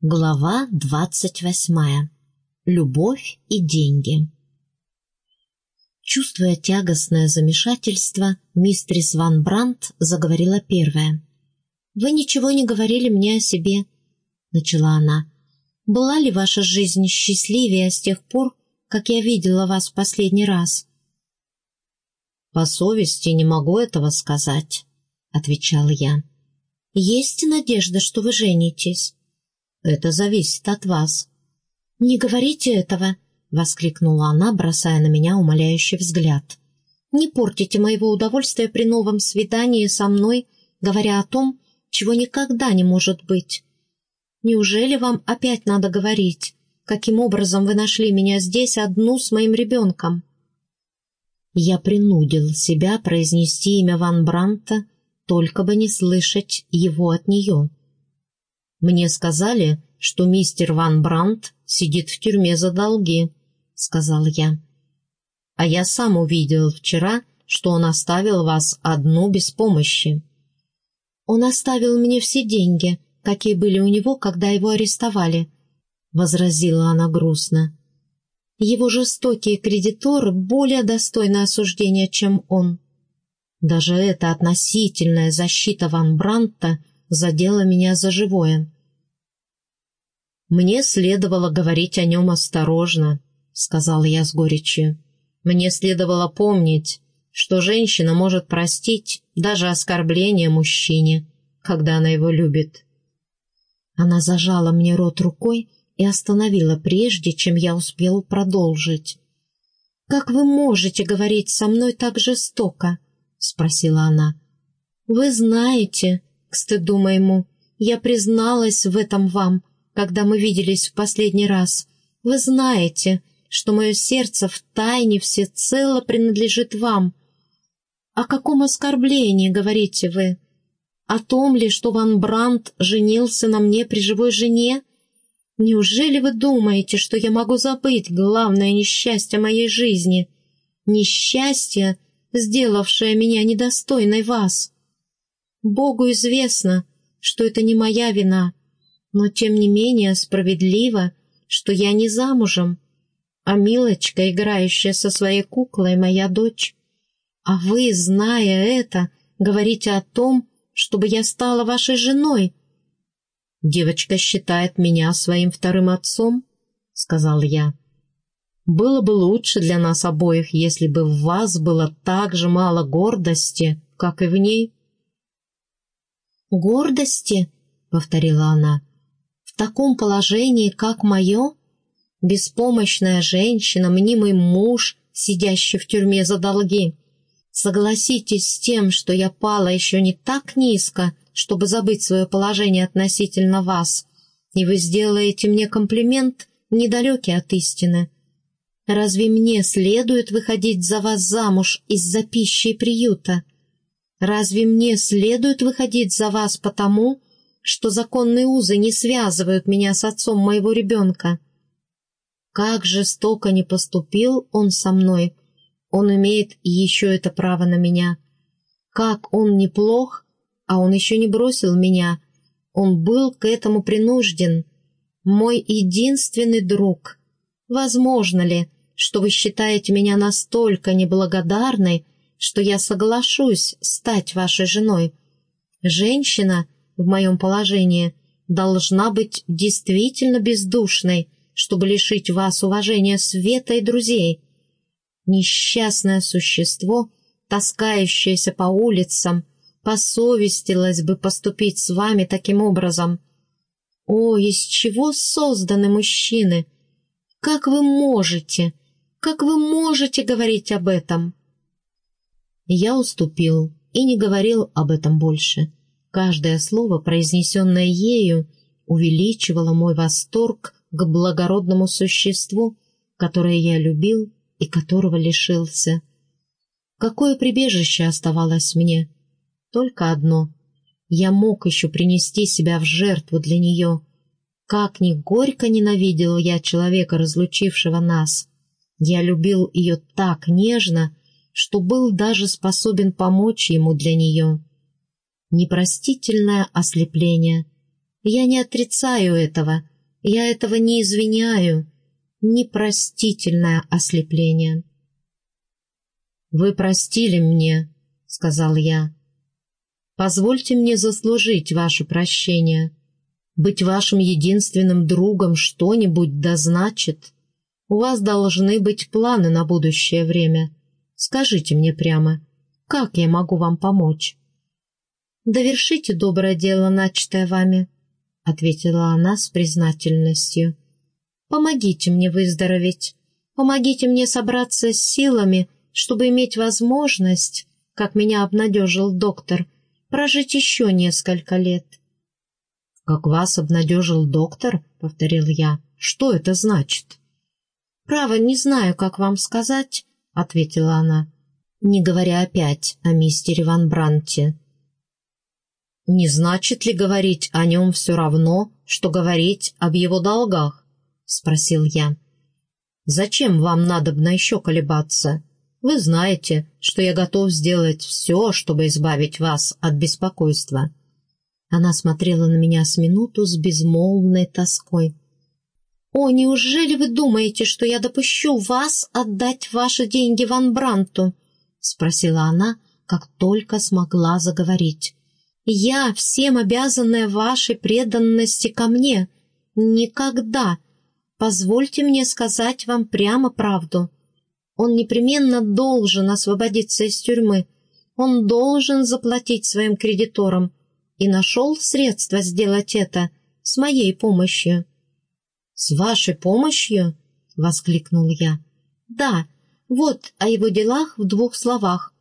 Глава двадцать восьмая. Любовь и деньги. Чувствуя тягостное замешательство, мистрис Ван Брандт заговорила первая. «Вы ничего не говорили мне о себе», — начала она. «Была ли ваша жизнь счастливее с тех пор, как я видела вас в последний раз?» «По совести не могу этого сказать», — отвечал я. «Есть надежда, что вы женитесь?» Это зависит от вас». «Не говорите этого!» — воскликнула она, бросая на меня умоляющий взгляд. «Не портите моего удовольствия при новом свидании со мной, говоря о том, чего никогда не может быть. Неужели вам опять надо говорить, каким образом вы нашли меня здесь одну с моим ребенком?» Я принудил себя произнести имя Ван Бранта, только бы не слышать его от нее. «Мне сказали, что мистер Ван Брандт сидит в тюрьме за долги», — сказал я. «А я сам увидел вчера, что он оставил вас одну без помощи». «Он оставил мне все деньги, какие были у него, когда его арестовали», — возразила она грустно. «Его жестокие кредиторы более достойны осуждения, чем он». Даже эта относительная защита Ван Бранта задела меня за живое. «Мне следовало говорить о нем осторожно», — сказал я с горечью. «Мне следовало помнить, что женщина может простить даже оскорбление мужчине, когда она его любит». Она зажала мне рот рукой и остановила прежде, чем я успел продолжить. «Как вы можете говорить со мной так жестоко?» — спросила она. «Вы знаете, к стыду моему, я призналась в этом вам, когда мы виделись в последний раз. Вы знаете, что мое сердце в тайне всецело принадлежит вам. О каком оскорблении говорите вы? О том ли, что Ван Брандт женился на мне при живой жене? Неужели вы думаете, что я могу забыть главное несчастье моей жизни? Несчастье, сделавшее меня недостойной вас. Богу известно, что это не моя вина, но тем не менее справедливо, что я не замужем, а Милочка, играющая со своей куклой, моя дочь. А вы, зная это, говорите о том, чтобы я стала вашей женой. «Девочка считает меня своим вторым отцом», — сказал я. «Было бы лучше для нас обоих, если бы в вас было так же мало гордости, как и в ней». «Гордости?» — повторила она. «В таком положении, как мое? Беспомощная женщина, мнимый муж, сидящий в тюрьме за долги. Согласитесь с тем, что я пала еще не так низко, чтобы забыть свое положение относительно вас, и вы сделаете мне комплимент, недалекий от истины. Разве мне следует выходить за вас замуж из-за пищи и приюта?» Разве мне следует выходить за вас потому, что законные узы не связывают меня с отцом моего ребенка? Как жестоко не поступил он со мной, он имеет еще это право на меня. Как он неплох, а он еще не бросил меня, он был к этому принужден. Мой единственный друг. Возможно ли, что вы считаете меня настолько неблагодарной, что я соглашусь стать вашей женой. Женщина в моем положении должна быть действительно бездушной, чтобы лишить вас уважения света и друзей. Несчастное существо, таскающееся по улицам, посовестилось бы поступить с вами таким образом. О, из чего созданы мужчины? Как вы можете, как вы можете говорить об этом?» Я уступил и не говорил об этом больше. Каждое слово, произнесенное ею, увеличивало мой восторг к благородному существу, которое я любил и которого лишился. Какое прибежище оставалось мне? Только одно. Я мог еще принести себя в жертву для нее. Как ни горько ненавидел я человека, разлучившего нас. Я любил ее так нежно, что был даже способен помочь ему для нее. Непростительное ослепление. Я не отрицаю этого, Я этого не извиняю. Непростительное ослепление. «Вы простили мне», — сказал я. «Позвольте мне заслужить ваше прощение. Быть вашим единственным другом что-нибудь да значит. У вас должны быть планы на будущее время. Скажите мне прямо, как я могу вам помочь?» «Довершите доброе дело, начатое вами», — ответила она с признательностью. «Помогите мне выздороветь. Помогите мне собраться с силами, чтобы иметь возможность, как меня обнадежил доктор, прожить еще несколько лет». «Как вас обнадежил доктор?» — повторил я. «Что это значит?» «Право, не знаю, как вам сказать», — ответила она, не говоря опять о мистере Ван Бранте. «Не значит ли говорить о нем все равно, что говорить об его долгах?» — спросил я. «Зачем вам надобно еще колебаться? Вы знаете, что я готов сделать все, чтобы избавить вас от беспокойства». Она смотрела на меня с минуту с безмолвной тоской. «О, неужели вы думаете, что я допущу вас отдать ваши деньги Ван Бранту?» — спросила она, как только смогла заговорить. Я всем обязанная вашей преданности ко мне. Никогда. Позвольте мне сказать вам прямо правду. Он непременно должен освободиться из тюрьмы. Он должен заплатить своим кредиторам. И нашел средства сделать это с моей помощью. «С вашей помощью?» — воскликнул я. «Да, вот о его делах в двух словах.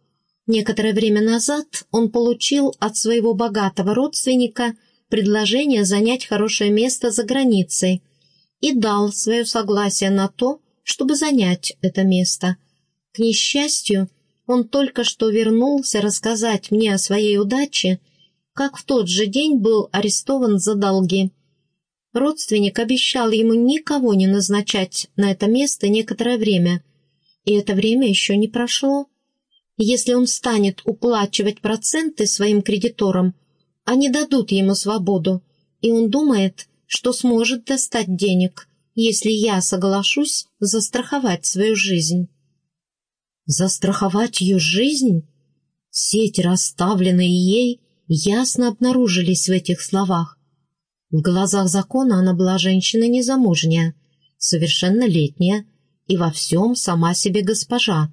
Некоторое время назад он получил от своего богатого родственника предложение занять хорошее место за границей и дал свое согласие на то, чтобы занять это место. К несчастью, он только что вернулся рассказать мне о своей удаче, как в тот же день был арестован за долги. Родственник обещал ему никого не назначать на это место некоторое время, и это время еще не прошло. Если он станет уплачивать проценты своим кредиторам, они дадут ему свободу, и он думает, что сможет достать денег, если я соглашусь застраховать свою жизнь. Застраховать ее жизнь? Сети, расставленные ей, ясно обнаружились в этих словах. В глазах закона она была женщина незамужняя, совершеннолетняя и во всем сама себе госпожа,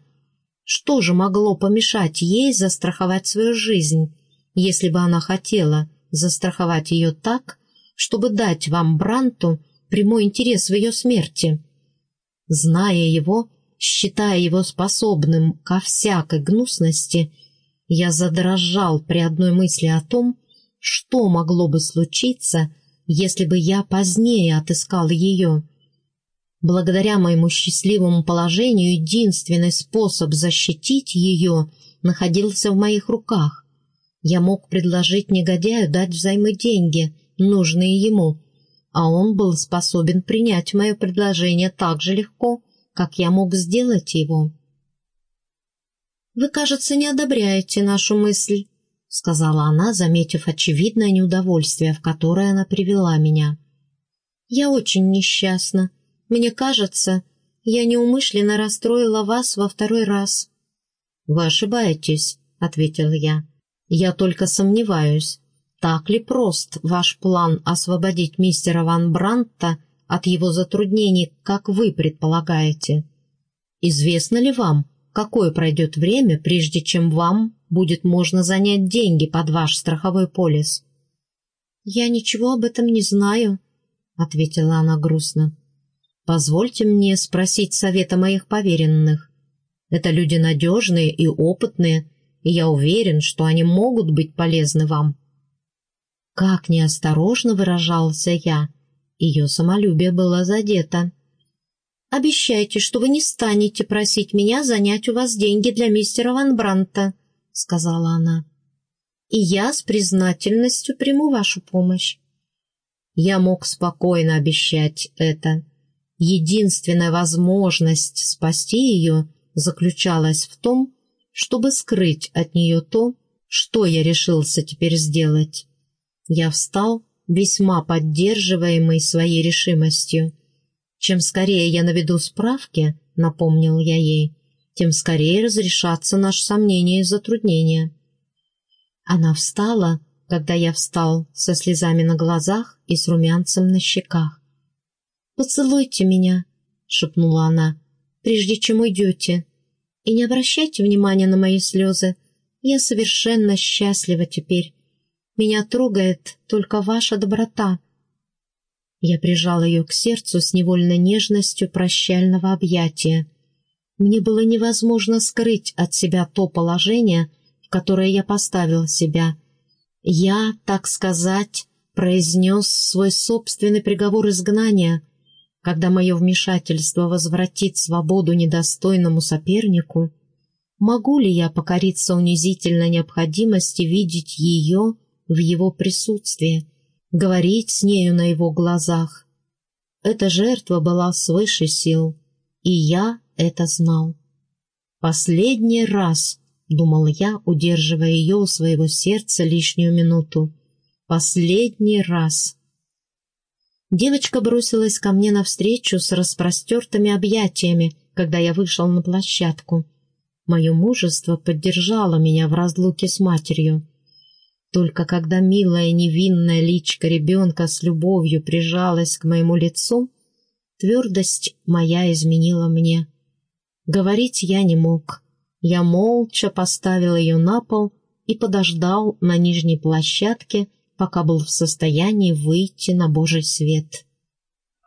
что же могло помешать ей застраховать свою жизнь, если бы она хотела застраховать ее так, чтобы дать вам Бранту прямой интерес в ее смерти? Зная его, считая его способным ко всякой гнусности, я задрожал при одной мысли о том, что могло бы случиться, если бы я позднее отыскал ее. Благодаря моему счастливому положению единственный способ защитить ее находился в моих руках. Я мог предложить негодяю дать взаймы деньги, нужные ему, а он был способен принять мое предложение так же легко, как я мог сделать его. «Вы, кажется, не одобряете нашу мысль», — сказала она, заметив очевидное неудовольствие, в которое она привела меня. «Я очень несчастна. Мне кажется, я неумышленно расстроила вас во второй раз». «Вы ошибаетесь», — ответил я. «Я только сомневаюсь, так ли прост ваш план освободить мистера Ван Бранта от его затруднений, как вы предполагаете? Известно ли вам, какое пройдет время, прежде чем вам будет можно занять деньги под ваш страховой полис?» «Я ничего об этом не знаю», — ответила она грустно. Позвольте мне спросить совета моих поверенных. Это люди надежные и опытные, и я уверен, что они могут быть полезны вам». Как неосторожно выражался я. Ее самолюбие было задето. «Обещайте, что вы не станете просить меня занять у вас деньги для мистера Ван Бранта», — сказала она. «И я с признательностью приму вашу помощь». Я мог спокойно обещать это. Единственная возможность спасти ее заключалась в том, чтобы скрыть от нее то, что я решился теперь сделать. Я встал весьма поддерживаемый своей решимостью. Чем скорее я наведу справки, напомнил я ей, тем скорее разрешатся наши сомнения и затруднения. Она встала, когда я встал, со слезами на глазах и с румянцем на щеках. «Поцелуйте меня», — шепнула она, — «прежде чем уйдете. И не обращайте внимания на мои слезы. Я совершенно счастлива теперь. Меня трогает только ваша доброта». Я прижал ее к сердцу с невольной нежностью прощального объятия. Мне было невозможно скрыть от себя то положение, в которое я поставил себя. Я, так сказать, произнес свой собственный приговор изгнания. Когда мое вмешательство возвратит свободу недостойному сопернику, могу ли я покориться унизительной необходимости видеть ее в его присутствии, говорить с нею на его глазах? Эта жертва была свыше сил, и я это знал. «Последний раз», — думал я, удерживая ее у своего сердца лишнюю минуту. «Последний раз». Девочка бросилась ко мне навстречу с распростертыми объятиями, когда я вышел на площадку. Мое мужество поддержало меня в разлуке с матерью. Только когда милая невинная личка ребенка с любовью прижалась к моему лицу, твердость моя изменила мне. Говорить я не мог. Я молча поставил ее на пол и подождал на нижней площадке, пока был в состоянии выйти на Божий свет.